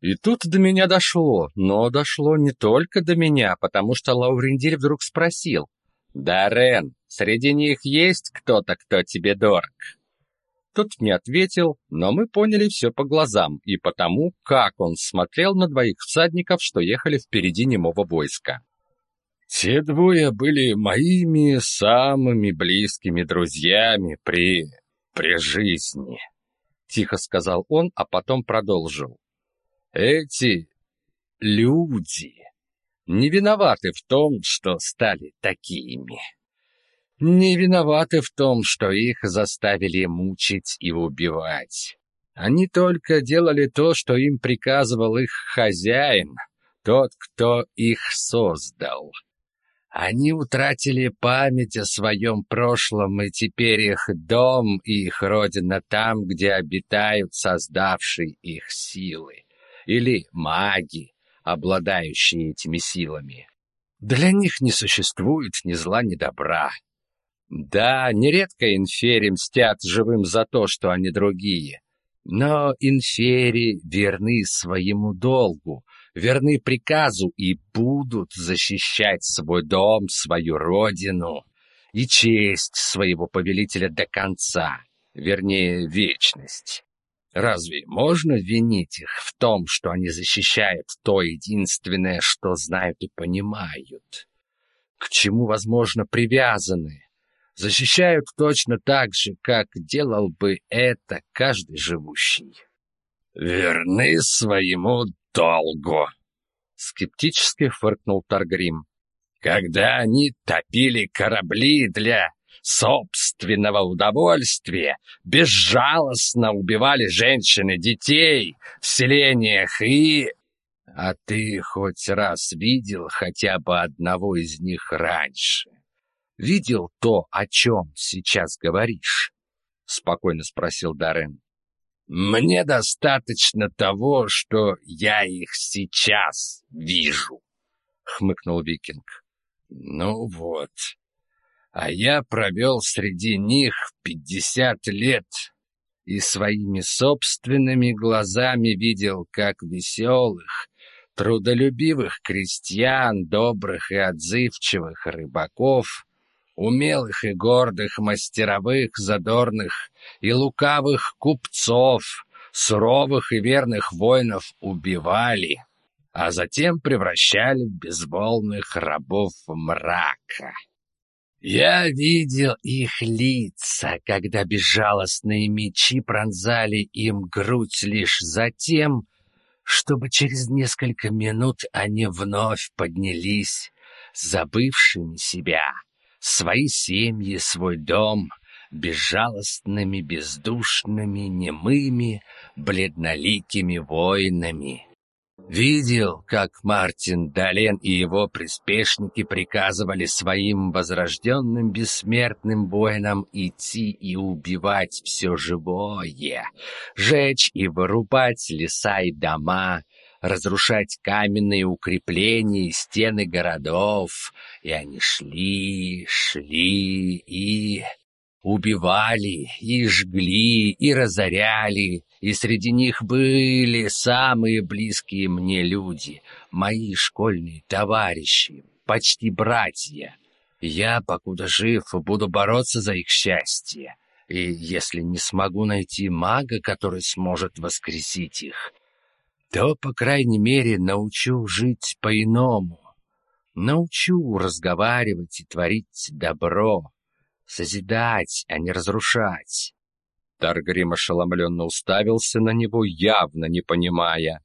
И тут до меня дошло, но дошло не только до меня, потому что Лаурендиль вдруг спросил. «Даррен, среди них есть кто-то, кто тебе дорог?» Тот не ответил, но мы поняли все по глазам и потому, как он смотрел на двоих всадников, что ехали впереди немого войска. Те двое были моими самыми близкими друзьями при... при жизни, тихо сказал он, а потом продолжил. Эти люди не виноваты в том, что стали такими. Не виноваты в том, что их заставили мучить и убивать. Они только делали то, что им приказывал их хозяин, тот, кто их создал. Они утратили память о своем прошлом, и теперь их дом и их родина там, где обитают создавшие их силы или маги, обладающие этими силами. Для них не существует ни зла, ни добра. Да, нередко инфери мстят живым за то, что они другие. Но инфери верны своему долгу, верны приказу и будут защищать свой дом, свою родину и честь своего повелителя до конца, вернее, вечность. Разве можно винить их в том, что они защищают то единственное, что знают и понимают? К чему, возможно, привязаны? Защищают точно так же, как делал бы это каждый живущий. «Верны своему долгу!» — скептически фыркнул Таргрим. «Когда они топили корабли для собственного удовольствия, безжалостно убивали женщин и детей в селениях и... А ты хоть раз видел хотя бы одного из них раньше? Видел то, о чем сейчас говоришь? Спокойно спросил Даррен. Мне достаточно того, что я их сейчас вижу, хмыкнул Викинг. Ну вот, а я провел среди них пятьдесят лет и своими собственными глазами видел, как веселых, трудолюбивых крестьян, добрых и отзывчивых рыбаков, умелых и гордых мастеровых, задорных и лукавых купцов, суровых и верных воинов убивали, а затем превращали в безволных рабов мрака. Я видел их лица, когда безжалостные мечи пронзали им грудь лишь за тем, чтобы через несколько минут они вновь поднялись, забывшими себя, свои семьи, свой дом, безжалостными, бездушными, немыми, бледноликими воинами. Видел, как Мартин Дален и его приспешники приказывали своим возрожденным бессмертным воинам идти и убивать все живое, жечь и вырубать леса и дома, разрушать каменные укрепления и стены городов. И они шли, шли и убивали, и жгли, и разоряли, и среди них были самые близкие мне люди, мои школьные товарищи, почти братья. Я, покуда жив, буду бороться за их счастье. И если не смогу найти мага, который сможет воскресить их, то, по крайней мере, научу жить по-иному. Научу разговаривать и творить добро, созидать, а не разрушать. Таргрим ошеломленно уставился на него, явно не понимая.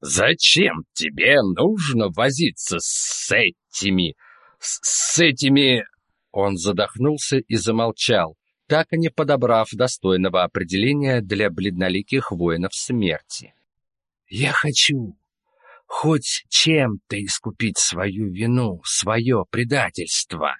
«Зачем тебе нужно возиться с этими... с, с этими...» Он задохнулся и замолчал, так и не подобрав достойного определения для бледноликих воинов смерти. «Я хочу хоть чем-то искупить свою вину, свое предательство».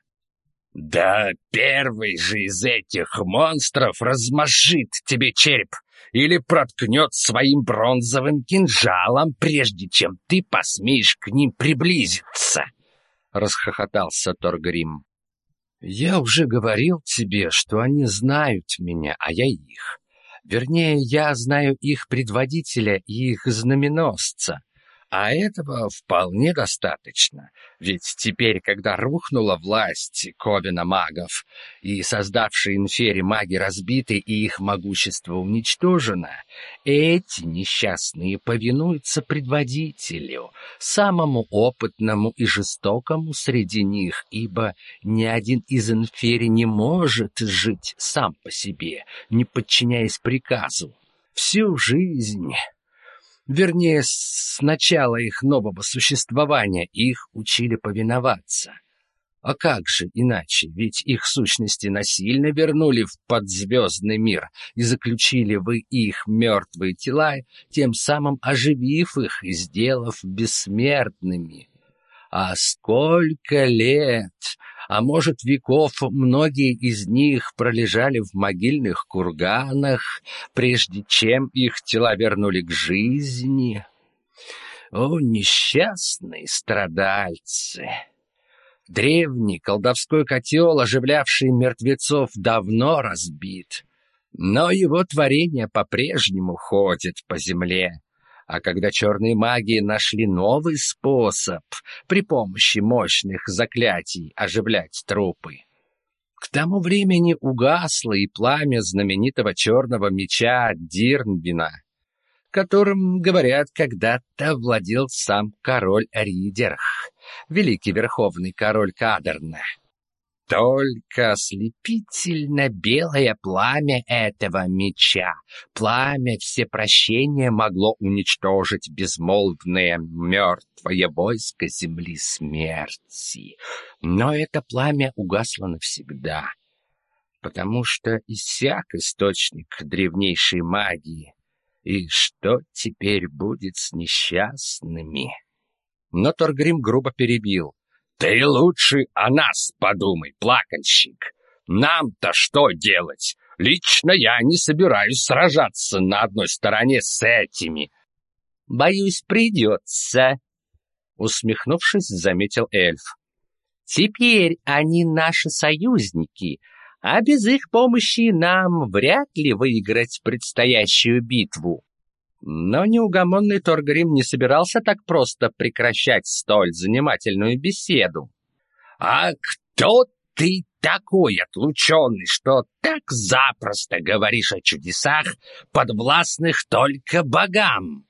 «Да первый же из этих монстров размашит тебе череп или проткнет своим бронзовым кинжалом, прежде чем ты посмеешь к ним приблизиться!» — расхохотался Торгрим. «Я уже говорил тебе, что они знают меня, а я их. Вернее, я знаю их предводителя и их знаменосца. А этого вполне достаточно, ведь теперь, когда рухнула власть Ковина магов, и создавшие инфери маги разбиты и их могущество уничтожено, эти несчастные повинуются предводителю, самому опытному и жестокому среди них, ибо ни один из инфери не может жить сам по себе, не подчиняясь приказу. Всю жизнь Вернее, с начала их нового существования их учили повиноваться. А как же иначе, ведь их сущности насильно вернули в подзвездный мир и заключили в их мертвые тела, тем самым оживив их и сделав бессмертными. А сколько лет а может, веков многие из них пролежали в могильных курганах, прежде чем их тела вернули к жизни. О, несчастные страдальцы! Древний колдовской котел, оживлявший мертвецов, давно разбит, но его творение по-прежнему ходит по земле, а когда черные маги нашли новый способ при помощи мощных заклятий оживлять трупы, к тому времени угасло и пламя знаменитого черного меча Дирнбина, которым, говорят, когда-то владел сам король Ридерх, великий верховный король Кадерна. Только ослепительно белое пламя этого меча, пламя всепрощения могло уничтожить безмолвное мертвое войско земли смерти. Но это пламя угасло навсегда, потому что иссяк источник древнейшей магии. И что теперь будет с несчастными? Но Торгрим грубо перебил — ты лучше о нас подумай, плакальщик. Нам-то что делать? Лично я не собираюсь сражаться на одной стороне с этими. Боюсь, придется, усмехнувшись, заметил эльф. Теперь они наши союзники, а без их помощи нам вряд ли выиграть предстоящую битву. Но неугомонный Торгрим не собирался так просто прекращать столь занимательную беседу. «А кто ты такой отлученный, что так запросто говоришь о чудесах, подвластных только богам?»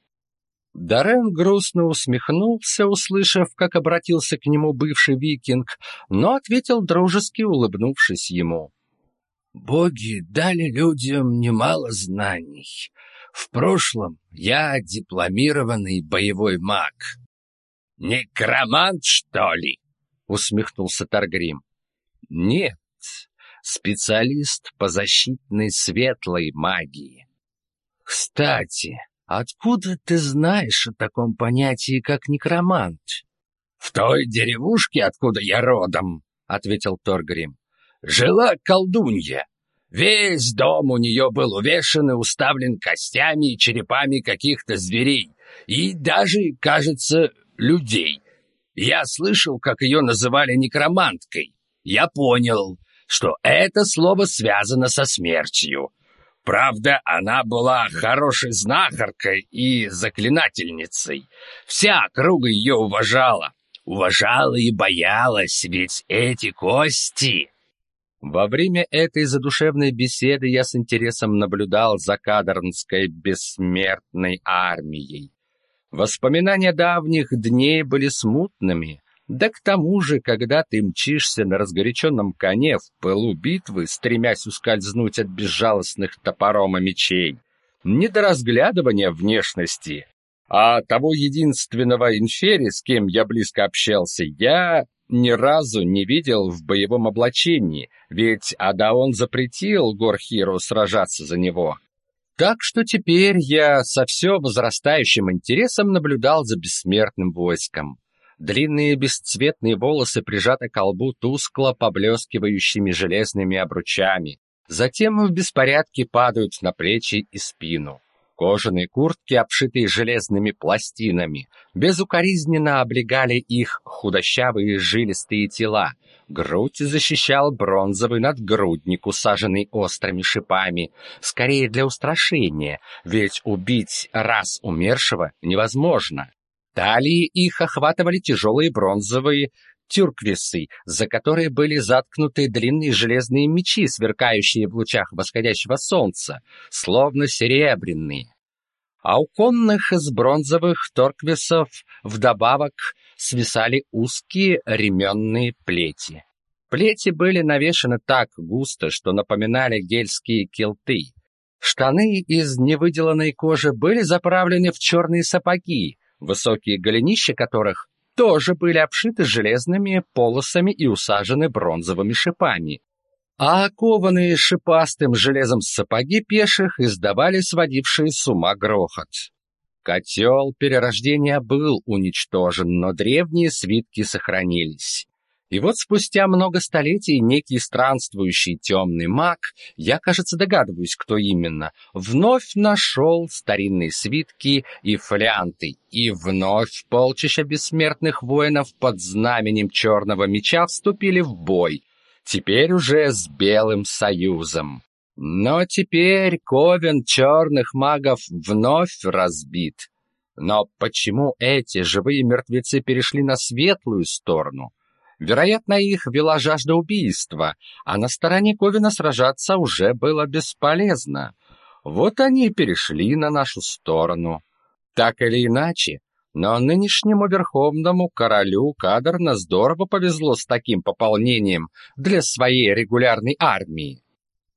Дарен грустно усмехнулся, услышав, как обратился к нему бывший викинг, но ответил дружески, улыбнувшись ему. «Боги дали людям немало знаний, в прошлом я дипломированный боевой маг. Некромант, что ли? усмехнулся Таргрим. Нет, специалист по защитной светлой магии. Кстати, откуда ты знаешь о таком понятии, как некромант? В той деревушке, откуда я родом, ответил Торгрим. Жила колдунья, Весь дом у нее был увешан и уставлен костями и черепами каких-то зверей. И даже, кажется, людей. Я слышал, как ее называли некроманткой. Я понял, что это слово связано со смертью. Правда, она была хорошей знахаркой и заклинательницей. Вся округа ее уважала. Уважала и боялась, ведь эти кости во время этой задушевной беседы я с интересом наблюдал за кадрнской бессмертной армией. Воспоминания давних дней были смутными, да к тому же, когда ты мчишься на разгоряченном коне в пылу битвы, стремясь ускользнуть от безжалостных топором и мечей, не до разглядывания внешности, а того единственного инфери, с кем я близко общался, я ни разу не видел в боевом облачении, ведь Адаон запретил Горхиру сражаться за него. Так что теперь я со все возрастающим интересом наблюдал за бессмертным войском. Длинные бесцветные волосы прижаты к лбу тускло поблескивающими железными обручами, затем в беспорядке падают на плечи и спину. Кожаные куртки, обшитые железными пластинами, безукоризненно облегали их худощавые жилистые тела. Грудь защищал бронзовый надгрудник, усаженный острыми шипами, скорее для устрашения, ведь убить раз умершего невозможно. Талии их охватывали тяжелые бронзовые тюрквисы, за которые были заткнуты длинные железные мечи, сверкающие в лучах восходящего солнца, словно серебряные. А у конных из бронзовых торквисов вдобавок свисали узкие ременные плети. Плети были навешаны так густо, что напоминали гельские килты. Штаны из невыделанной кожи были заправлены в черные сапоги, высокие голенища которых тоже были обшиты железными полосами и усажены бронзовыми шипами. А окованные шипастым железом сапоги пеших издавали сводившие с ума грохот. Котел перерождения был уничтожен, но древние свитки сохранились. И вот спустя много столетий некий странствующий темный маг, я, кажется, догадываюсь, кто именно, вновь нашел старинные свитки и фолианты, и вновь полчища бессмертных воинов под знаменем черного меча вступили в бой, теперь уже с Белым Союзом. Но теперь ковен черных магов вновь разбит. Но почему эти живые мертвецы перешли на светлую сторону? Вероятно, их вела жажда убийства, а на стороне Ковина сражаться уже было бесполезно. Вот они и перешли на нашу сторону. Так или иначе, но нынешнему верховному королю кадрно здорово повезло с таким пополнением для своей регулярной армии.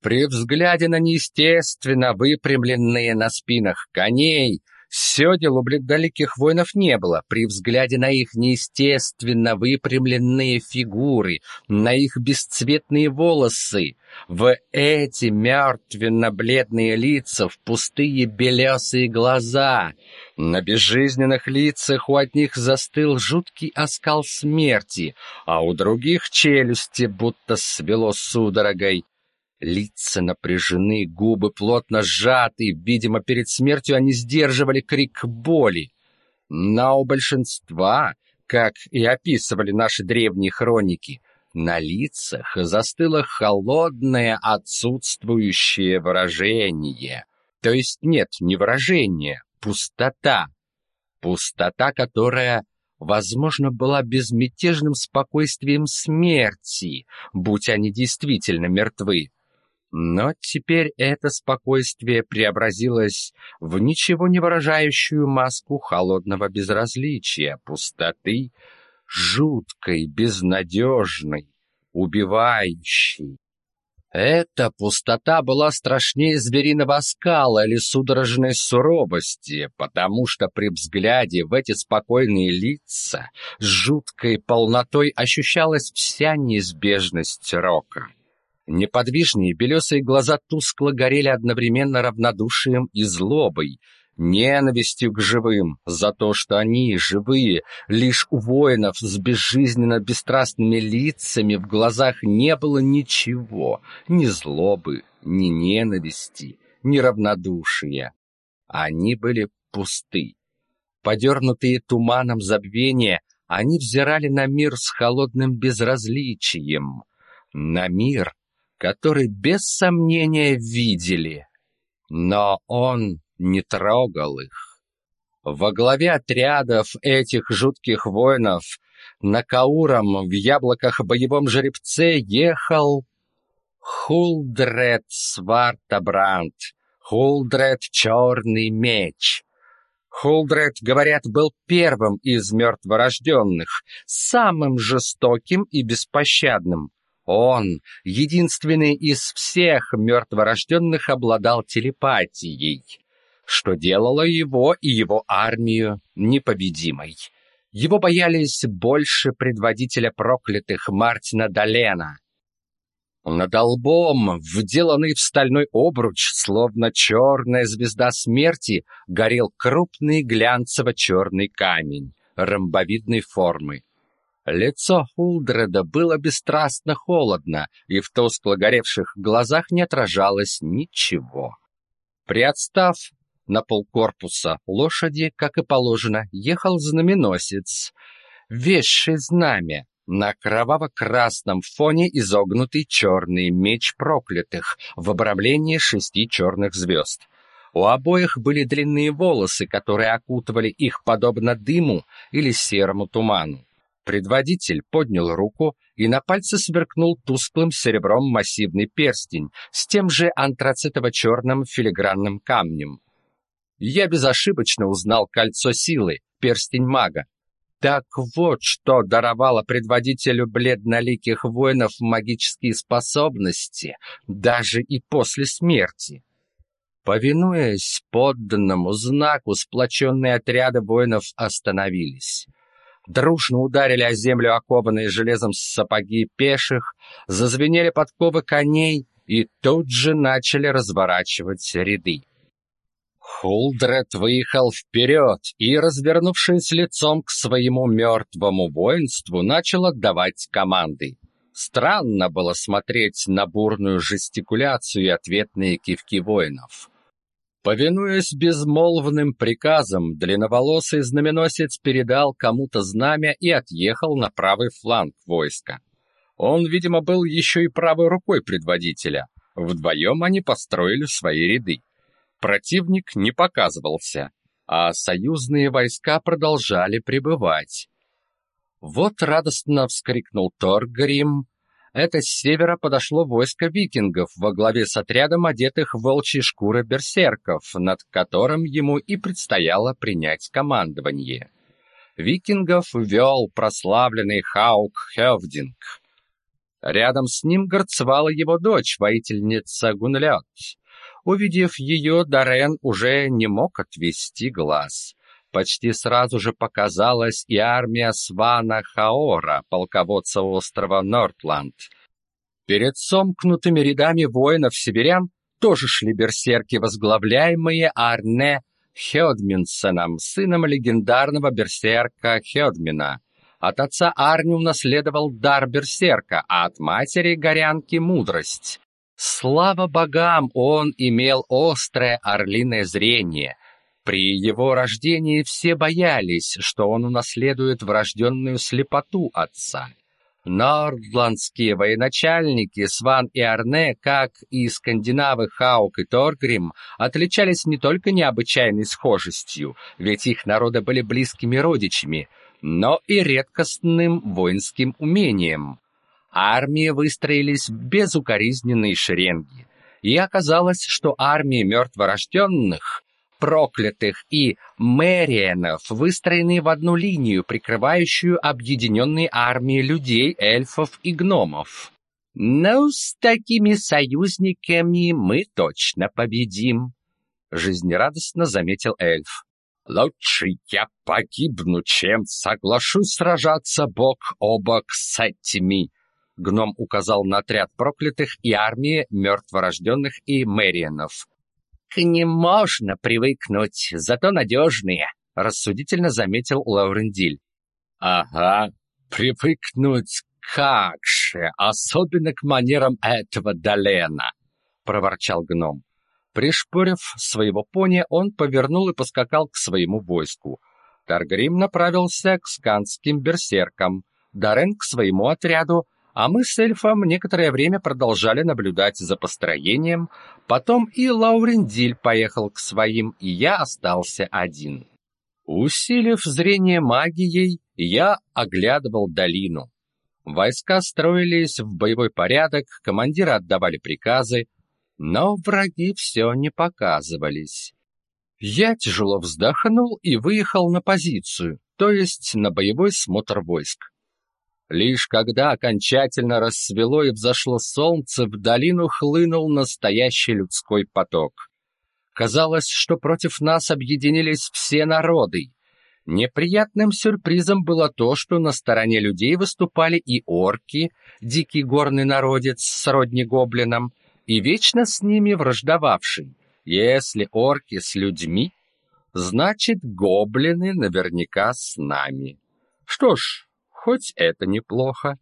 При взгляде на неестественно выпрямленные на спинах коней – Сёдел у бледноликих воинов не было. При взгляде на их неестественно выпрямленные фигуры, на их бесцветные волосы, в эти мертвенно-бледные лица, в пустые белесые глаза, на безжизненных лицах у одних застыл жуткий оскал смерти, а у других челюсти будто свело судорогой. Лица напряжены, губы плотно сжаты, видимо, перед смертью они сдерживали крик боли. Но у большинства, как и описывали наши древние хроники, на лицах застыло холодное отсутствующее выражение. То есть нет, не выражение, пустота. Пустота, которая, возможно, была безмятежным спокойствием смерти, будь они действительно мертвы. Но теперь это спокойствие преобразилось в ничего не выражающую маску холодного безразличия, пустоты, жуткой, безнадежной, убивающей. Эта пустота была страшнее звериного оскала или судорожной суровости, потому что при взгляде в эти спокойные лица с жуткой полнотой ощущалась вся неизбежность рока. Неподвижные белесые глаза тускло горели одновременно равнодушием и злобой, ненавистью к живым за то, что они, живые, лишь у воинов с безжизненно бесстрастными лицами в глазах не было ничего, ни злобы, ни ненависти, ни равнодушия. Они были пусты. Подернутые туманом забвения, они взирали на мир с холодным безразличием, на мир, который без сомнения видели, но он не трогал их. Во главе отрядов этих жутких воинов на Кауром в яблоках боевом жеребце ехал Хулдред Свартабранд, Хулдред Черный Меч. Хулдред, говорят, был первым из мертворожденных, самым жестоким и беспощадным. Он, единственный из всех мертворожденных, обладал телепатией, что делало его и его армию непобедимой. Его боялись больше предводителя проклятых Мартина Далена. Над лбом, вделанный в стальной обруч, словно черная звезда смерти, горел крупный глянцево-черный камень ромбовидной формы. Лицо Хулдреда было бесстрастно холодно, и в тускло горевших глазах не отражалось ничего. Приотстав На полкорпуса лошади, как и положено, ехал знаменосец, вещий знамя, на кроваво-красном фоне изогнутый черный меч проклятых в обрамлении шести черных звезд. У обоих были длинные волосы, которые окутывали их подобно дыму или серому туману. Предводитель поднял руку, и на пальце сверкнул тусклым серебром массивный перстень с тем же антрацитово-черным филигранным камнем. Я безошибочно узнал кольцо силы, перстень мага. Так вот, что даровало предводителю бледноликих воинов магические способности, даже и после смерти. Повинуясь подданному знаку, сплоченные отряды воинов остановились. Дружно ударили о землю окованные железом сапоги пеших, зазвенели подковы коней и тут же начали разворачивать ряды. Хулдред выехал вперед и, развернувшись лицом к своему мертвому воинству, начал отдавать команды. Странно было смотреть на бурную жестикуляцию и ответные кивки воинов. Повинуясь безмолвным приказам, длинноволосый знаменосец передал кому-то знамя и отъехал на правый фланг войска. Он, видимо, был еще и правой рукой предводителя. Вдвоем они построили свои ряды. Противник не показывался, а союзные войска продолжали пребывать. Вот радостно вскрикнул Торгрим. Это с севера подошло войско викингов во главе с отрядом одетых в волчьи шкуры берсерков, над которым ему и предстояло принять командование. Викингов вел прославленный Хаук Хевдинг. Рядом с ним горцевала его дочь, воительница Гунлёд. Увидев ее, Дарен уже не мог отвести глаз. Почти сразу же показалась и армия Свана Хаора, полководца острова Нортланд. Перед сомкнутыми рядами воинов-северян тоже шли берсерки, возглавляемые Арне Хёдминсоном, сыном легендарного берсерка Хёдмина. От отца Арни унаследовал дар берсерка, а от матери горянки мудрость. Слава богам, он имел острое орлиное зрение. При его рождении все боялись, что он унаследует врожденную слепоту отца. Нордландские военачальники Сван и Арне, как и скандинавы Хаук и Торгрим, отличались не только необычайной схожестью, ведь их народы были близкими родичами, но и редкостным воинским умением армии выстроились безукоризненные шеренги. И оказалось, что армии мертворожденных, проклятых и мэриенов выстроены в одну линию, прикрывающую объединенные армии людей, эльфов и гномов. «Ну, с такими союзниками мы точно победим», — жизнерадостно заметил эльф. «Лучше я погибну, чем соглашусь сражаться бок о бок с этими Гном указал на отряд проклятых и армии мертворожденных и мэриенов. «К ним можно привыкнуть, зато надежные», — рассудительно заметил Лаурендиль. «Ага, привыкнуть как же, особенно к манерам этого Долена», — проворчал гном. Пришпорив своего пони, он повернул и поскакал к своему войску. Таргрим направился к сканским берсеркам, Дарен к своему отряду, а мы с эльфом некоторое время продолжали наблюдать за построением, потом и Лаурендиль поехал к своим, и я остался один. Усилив зрение магией, я оглядывал долину. Войска строились в боевой порядок, командиры отдавали приказы, но враги все не показывались. Я тяжело вздохнул и выехал на позицию, то есть на боевой смотр войск. Лишь когда окончательно рассвело и взошло солнце, в долину хлынул настоящий людской поток. Казалось, что против нас объединились все народы. Неприятным сюрпризом было то, что на стороне людей выступали и орки, дикий горный народец, сродни гоблинам, и вечно с ними враждовавший. Если орки с людьми, значит, гоблины наверняка с нами. Что ж, хоть это неплохо.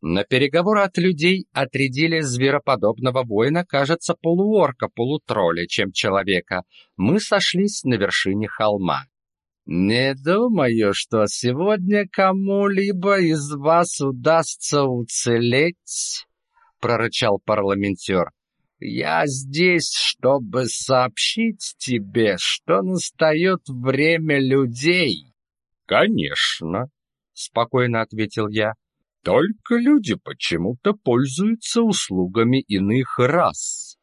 На переговоры от людей отрядили звероподобного воина, кажется, полуорка, полутролля, чем человека. Мы сошлись на вершине холма. «Не думаю, что сегодня кому-либо из вас удастся уцелеть», — прорычал парламентер. «Я здесь, чтобы сообщить тебе, что настает время людей». «Конечно», — спокойно ответил я. Только люди почему-то пользуются услугами иных рас.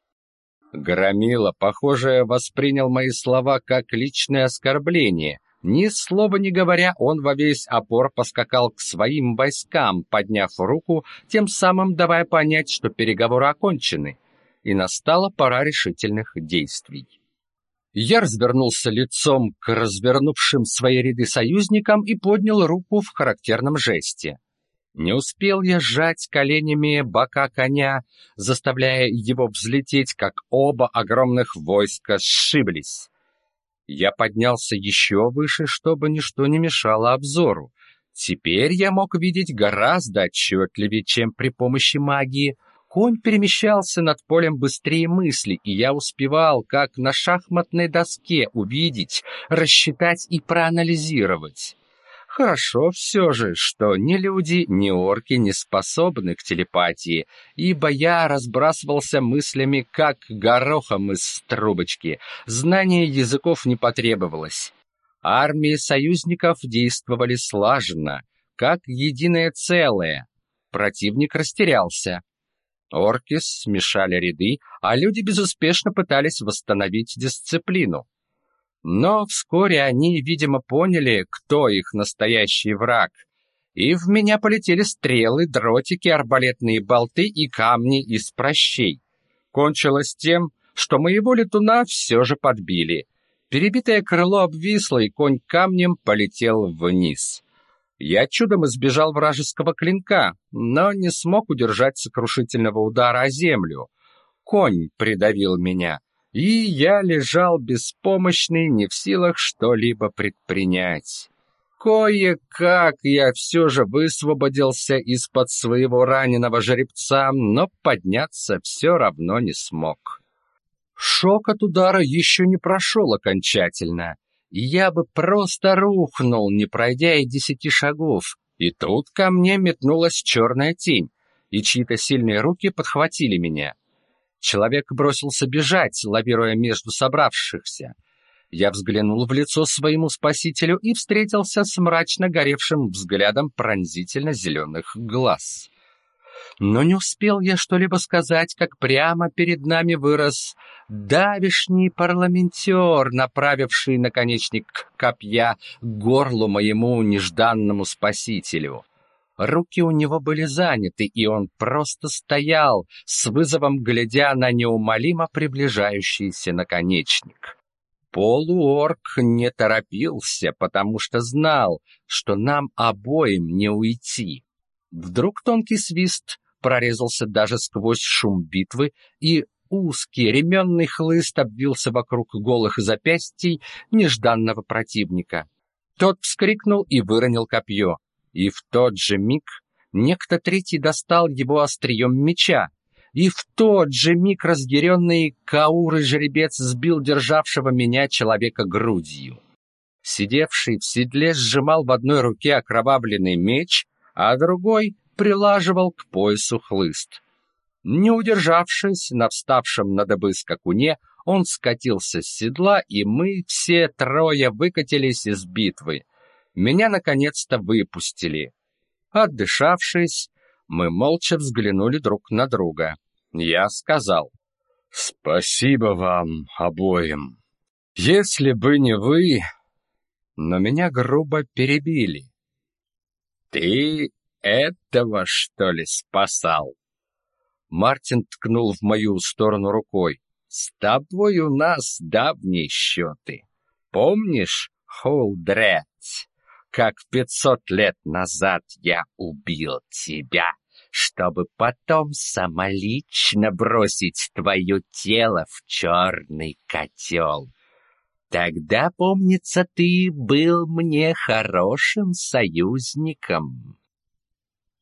Громила, похоже, воспринял мои слова как личное оскорбление. Ни слова не говоря, он во весь опор поскакал к своим войскам, подняв руку, тем самым давая понять, что переговоры окончены, и настала пора решительных действий. Я развернулся лицом к развернувшим свои ряды союзникам и поднял руку в характерном жесте. Не успел я сжать коленями бока коня, заставляя его взлететь, как оба огромных войска сшиблись. Я поднялся еще выше, чтобы ничто не мешало обзору. Теперь я мог видеть гораздо отчетливее, чем при помощи магии. Конь перемещался над полем быстрее мысли, и я успевал, как на шахматной доске, увидеть, рассчитать и проанализировать. Хорошо все же, что ни люди, ни орки не способны к телепатии, ибо я разбрасывался мыслями, как горохом из трубочки. Знание языков не потребовалось. Армии союзников действовали слаженно, как единое целое. Противник растерялся. Орки смешали ряды, а люди безуспешно пытались восстановить дисциплину. Но вскоре они, видимо, поняли, кто их настоящий враг, и в меня полетели стрелы, дротики, арбалетные болты и камни из прощей. Кончилось тем, что моего летуна все же подбили. Перебитое крыло обвисло, и конь камнем полетел вниз. Я чудом избежал вражеского клинка, но не смог удержать сокрушительного удара о землю. Конь придавил меня и я лежал беспомощный, не в силах что-либо предпринять. Кое-как я все же высвободился из-под своего раненого жеребца, но подняться все равно не смог. Шок от удара еще не прошел окончательно, я бы просто рухнул, не пройдя и десяти шагов. И тут ко мне метнулась черная тень, и чьи-то сильные руки подхватили меня. Человек бросился бежать, лавируя между собравшихся. Я взглянул в лицо своему спасителю и встретился с мрачно горевшим взглядом пронзительно зеленых глаз. Но не успел я что-либо сказать, как прямо перед нами вырос давишний парламентер, направивший наконечник копья к горлу моему нежданному спасителю. Руки у него были заняты, и он просто стоял, с вызовом глядя на неумолимо приближающийся наконечник. Полуорк не торопился, потому что знал, что нам обоим не уйти. Вдруг тонкий свист прорезался даже сквозь шум битвы, и узкий ременный хлыст обвился вокруг голых запястий нежданного противника. Тот вскрикнул и выронил копье и в тот же миг некто третий достал его острием меча, и в тот же миг разъяренный каурый жеребец сбил державшего меня человека грудью. Сидевший в седле сжимал в одной руке окровавленный меч, а другой прилаживал к поясу хлыст. Не удержавшись на вставшем на дыбы скакуне, он скатился с седла, и мы все трое выкатились из битвы, меня наконец-то выпустили. Отдышавшись, мы молча взглянули друг на друга. Я сказал: "Спасибо вам обоим. Если бы не вы, но меня грубо перебили. Ты этого что ли спасал?" Мартин ткнул в мою сторону рукой. «С тобой у нас давние счеты. Помнишь, Холдред?» как пятьсот лет назад я убил тебя, чтобы потом самолично бросить твое тело в черный котел. Тогда, помнится, ты был мне хорошим союзником.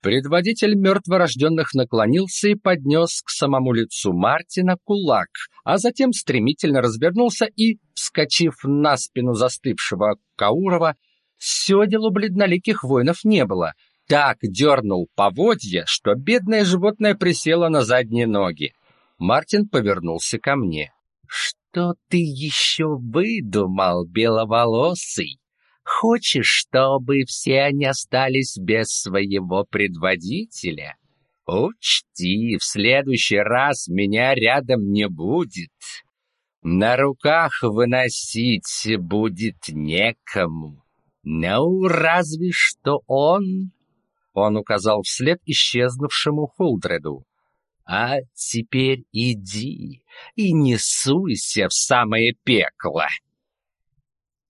Предводитель мертворожденных наклонился и поднес к самому лицу Мартина кулак, а затем стремительно развернулся и, вскочив на спину застывшего Каурова, сёдел у бледноликих воинов не было. Так дернул поводья, что бедное животное присело на задние ноги. Мартин повернулся ко мне. «Что ты еще выдумал, беловолосый?» Хочешь, чтобы все они остались без своего предводителя? Учти, в следующий раз меня рядом не будет. На руках выносить будет некому. Ну, разве что он...» Он указал вслед исчезнувшему Хулдреду. «А теперь иди и не суйся в самое пекло!»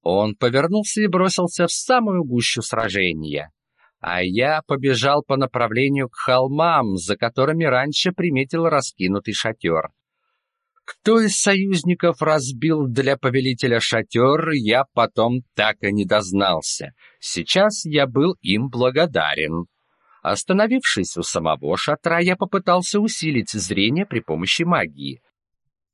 Он повернулся и бросился в самую гущу сражения. А я побежал по направлению к холмам, за которыми раньше приметил раскинутый шатер. Кто из союзников разбил для повелителя шатер, я потом так и не дознался. Сейчас я был им благодарен. Остановившись у самого шатра, я попытался усилить зрение при помощи магии.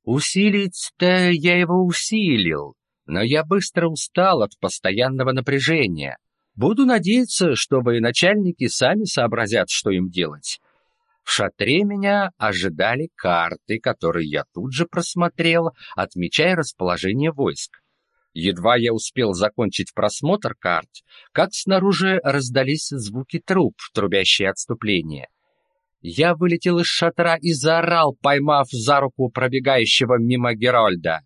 Усилить-то я его усилил, но я быстро устал от постоянного напряжения. Буду надеяться, что военачальники сами сообразят, что им делать. В шатре меня ожидали карты, которые я тут же просмотрел, отмечая расположение войск. Едва я успел закончить просмотр карт, как снаружи раздались звуки труб, трубящие отступление. Я вылетел из шатра и заорал, поймав за руку пробегающего мимо Герольда.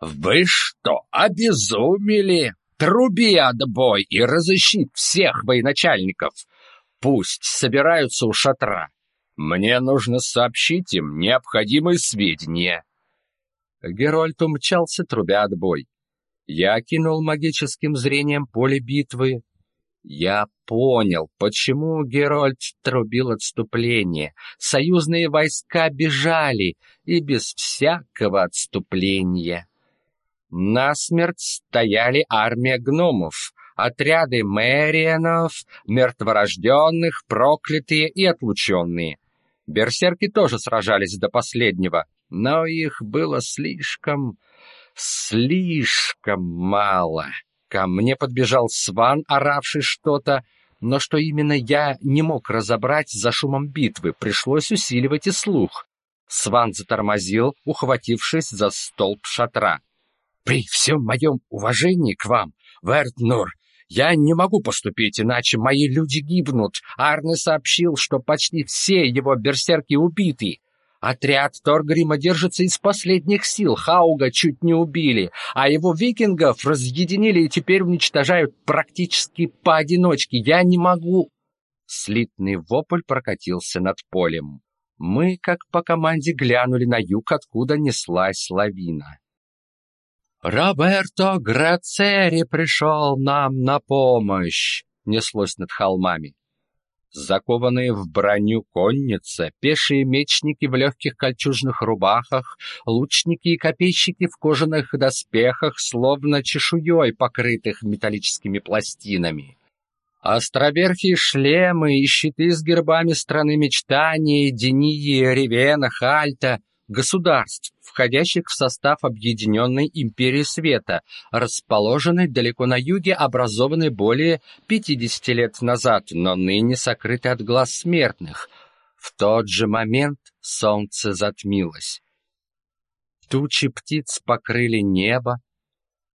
«Вы что, обезумели? Труби отбой и разыщи всех военачальников. Пусть собираются у шатра. Мне нужно сообщить им необходимые сведения». Герольд умчался, трубя отбой. Я кинул магическим зрением поле битвы. Я понял, почему Герольд трубил отступление. Союзные войска бежали, и без всякого отступления. Насмерть стояли армия гномов, отряды мэрианов, мертворожденных, проклятые и отлученные. Берсерки тоже сражались до последнего, но их было слишком, слишком мало. Ко мне подбежал Сван, оравший что-то, но что именно я не мог разобрать за шумом битвы, пришлось усиливать и слух. Сван затормозил, ухватившись за столб шатра. При всем моем уважении к вам, Вертнур, я не могу поступить иначе, мои люди гибнут. Арне сообщил, что почти все его берсерки убиты. Отряд Торгрима держится из последних сил, Хауга чуть не убили, а его викингов разъединили и теперь уничтожают практически поодиночке. Я не могу... Слитный вопль прокатился над полем. Мы, как по команде, глянули на юг, откуда неслась лавина. «Роберто Грацери пришел нам на помощь!» — неслось над холмами. Закованные в броню конница, пешие мечники в легких кольчужных рубахах, лучники и копейщики в кожаных доспехах, словно чешуей покрытых металлическими пластинами. Островерхие шлемы и щиты с гербами страны мечтаний, Дении, Ревена, Хальта, государств, входящих в состав Объединенной Империи Света, расположенной далеко на юге, образованной более 50 лет назад, но ныне сокрытой от глаз смертных. В тот же момент солнце затмилось. Тучи птиц покрыли небо,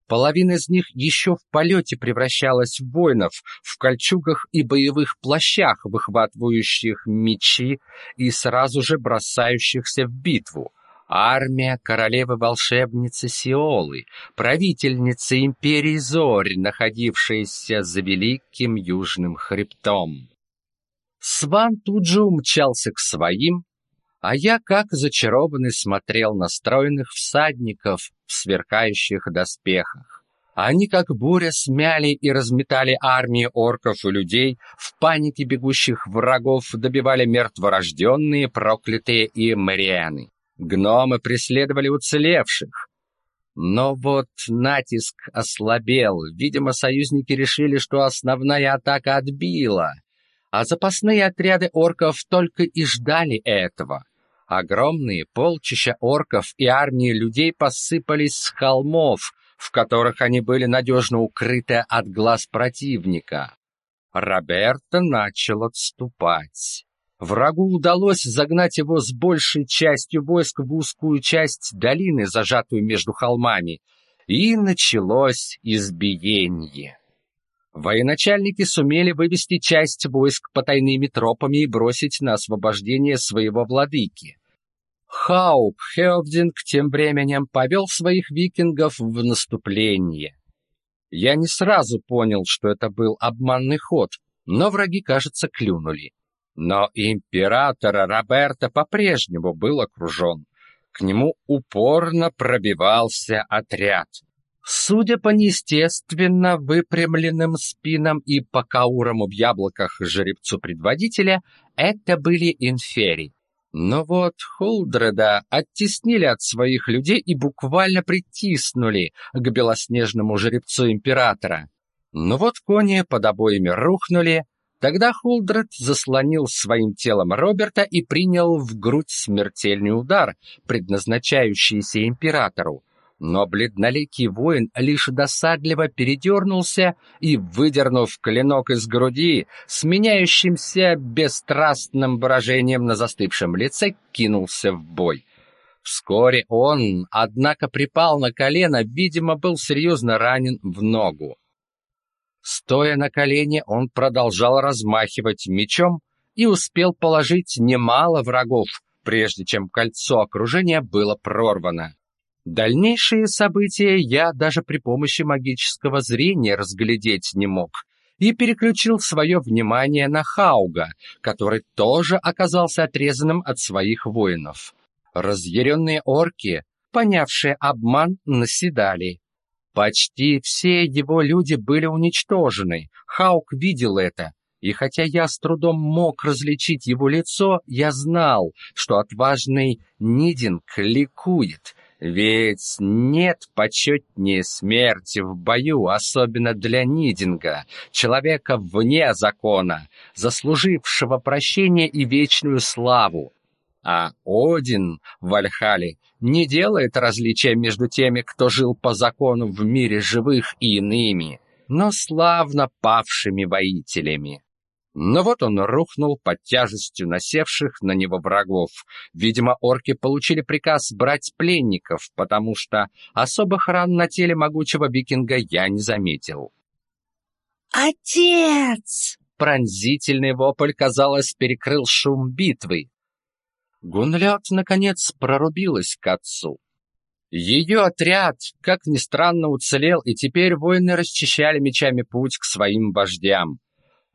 Половина из них еще в полете превращалась в воинов, в кольчугах и боевых плащах, выхватывающих мечи и сразу же бросающихся в битву армия королевы-волшебницы Сиолы, правительницы империи Зорь, находившейся за великим южным хребтом. Сван тут же умчался к своим, а я, как зачарованный, смотрел на стройных всадников в сверкающих доспехах. Они, как буря, смяли и разметали армии орков и людей, в панике бегущих врагов добивали мертворожденные, проклятые и марианы. Гномы преследовали уцелевших. Но вот натиск ослабел. Видимо, союзники решили, что основная атака отбила. а запасные отряды орков только и ждали этого. Огромные полчища орков и армии людей посыпались с холмов, в которых они были надежно укрыты от глаз противника. Роберто начал отступать. Врагу удалось загнать его с большей частью войск в узкую часть долины, зажатую между холмами, и началось избиение. Военачальники сумели вывести часть войск потайными тропами и бросить на освобождение своего владыки. Хаук Хевдинг тем временем повел своих викингов в наступление. Я не сразу понял, что это был обманный ход, но враги, кажется, клюнули. Но императора Роберта по-прежнему был окружен. К нему упорно пробивался отряд. Судя по неестественно выпрямленным спинам и по каурам в яблоках жеребцу предводителя, это были инфери. Но вот Холдреда оттеснили от своих людей и буквально притиснули к белоснежному жеребцу императора. Но вот кони под обоими рухнули, тогда Холдред заслонил своим телом Роберта и принял в грудь смертельный удар, предназначающийся императору но бледноликий воин лишь досадливо передернулся и, выдернув клинок из груди, с меняющимся бесстрастным выражением на застывшем лице, кинулся в бой. Вскоре он, однако, припал на колено, видимо, был серьезно ранен в ногу. Стоя на колене, он продолжал размахивать мечом и успел положить немало врагов, прежде чем кольцо окружения было прорвано. Дальнейшие события я даже при помощи магического зрения разглядеть не мог и переключил свое внимание на Хауга, который тоже оказался отрезанным от своих воинов. Разъяренные орки, понявшие обман, наседали. Почти все его люди были уничтожены. Хаук видел это, и хотя я с трудом мог различить его лицо, я знал, что отважный Нидинг ликует — ведь нет почетнее смерти в бою, особенно для Нидинга, человека вне закона, заслужившего прощения и вечную славу. А Один в Вальхале не делает различия между теми, кто жил по закону в мире живых и иными, но славно павшими воителями. Но вот он рухнул под тяжестью насевших на него врагов. Видимо, орки получили приказ брать пленников, потому что особых ран на теле могучего викинга я не заметил. «Отец!» Пронзительный вопль, казалось, перекрыл шум битвы. Гунлёд, наконец, прорубилась к отцу. Ее отряд, как ни странно, уцелел, и теперь воины расчищали мечами путь к своим вождям.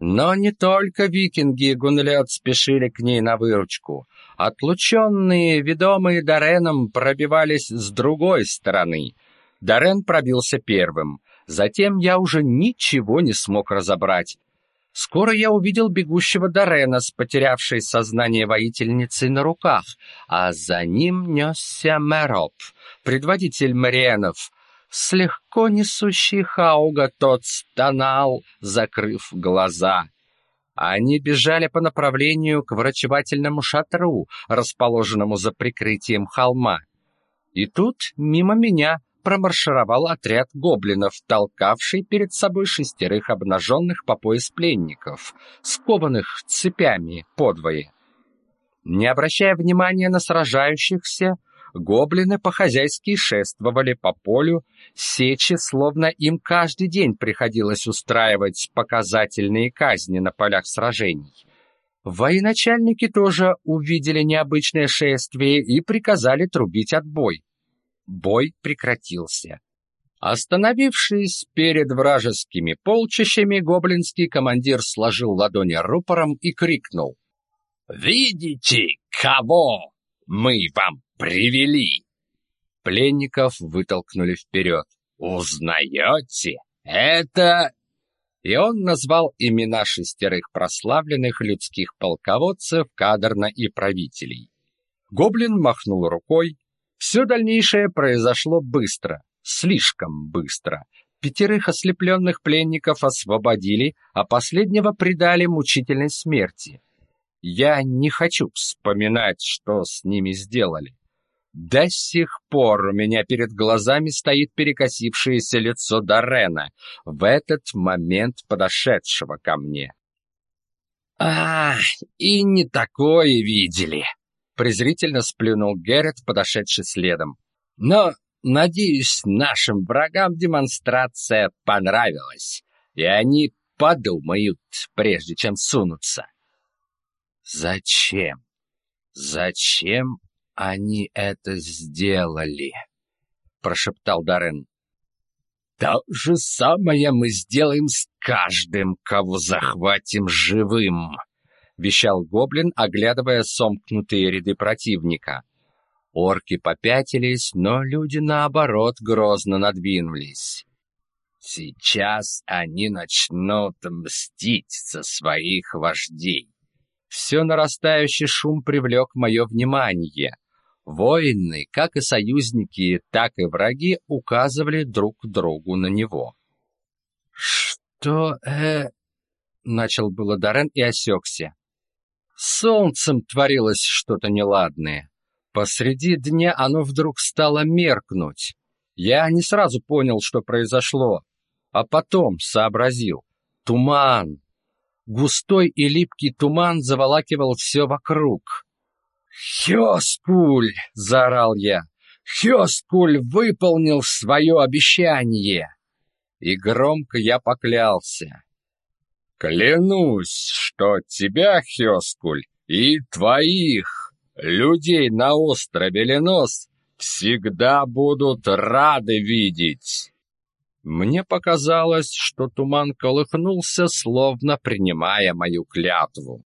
Но не только викинги и гунлет спешили к ней на выручку. Отлученные, ведомые Дареном, пробивались с другой стороны. Дарен пробился первым. Затем я уже ничего не смог разобрать. Скоро я увидел бегущего Дарена с потерявшей сознание воительницей на руках, а за ним несся Мероп, предводитель Мариенов, с легко несущий Хауга тот стонал, закрыв глаза. Они бежали по направлению к врачевательному шатру, расположенному за прикрытием холма. И тут мимо меня промаршировал отряд гоблинов, толкавший перед собой шестерых обнаженных по пояс пленников, скованных цепями подвое. Не обращая внимания на сражающихся, гоблины по-хозяйски шествовали по полю, сечи, словно им каждый день приходилось устраивать показательные казни на полях сражений. Военачальники тоже увидели необычное шествие и приказали трубить отбой. Бой прекратился. Остановившись перед вражескими полчищами, гоблинский командир сложил ладони рупором и крикнул. «Видите, кого мы вам привели!» Пленников вытолкнули вперед. «Узнаете? Это...» И он назвал имена шестерых прославленных людских полководцев, кадрна и правителей. Гоблин махнул рукой. Все дальнейшее произошло быстро, слишком быстро. Пятерых ослепленных пленников освободили, а последнего предали мучительной смерти. Я не хочу вспоминать, что с ними сделали. До сих пор у меня перед глазами стоит перекосившееся лицо Дарена, в этот момент подошедшего ко мне. А, и не такое видели, презрительно сплюнул Геррит, подошедший следом. Но Надеюсь, нашим врагам демонстрация понравилась, и они подумают, прежде чем сунуться. Зачем? Зачем они это сделали? прошептал Даррен. То же самое мы сделаем с каждым, кого захватим живым, вещал гоблин, оглядывая сомкнутые ряды противника. Орки попятились, но люди, наоборот, грозно надвинулись. Сейчас они начнут мстить за своих вождей. Все нарастающий шум привлек мое внимание. Воины, как и союзники, так и враги, указывали друг другу на него. «Что, э...» — начал было Дарен и осекся. солнцем творилось что-то неладное. Посреди дня оно вдруг стало меркнуть. Я не сразу понял, что произошло, а потом сообразил. Туман. Густой и липкий туман заволакивал все вокруг. «Хёскуль!» — заорал я. «Хёскуль выполнил свое обещание!» И громко я поклялся. «Клянусь, что тебя, Хёскуль, и твоих людей на острове Ленос всегда будут рады видеть. Мне показалось, что туман колыхнулся, словно принимая мою клятву.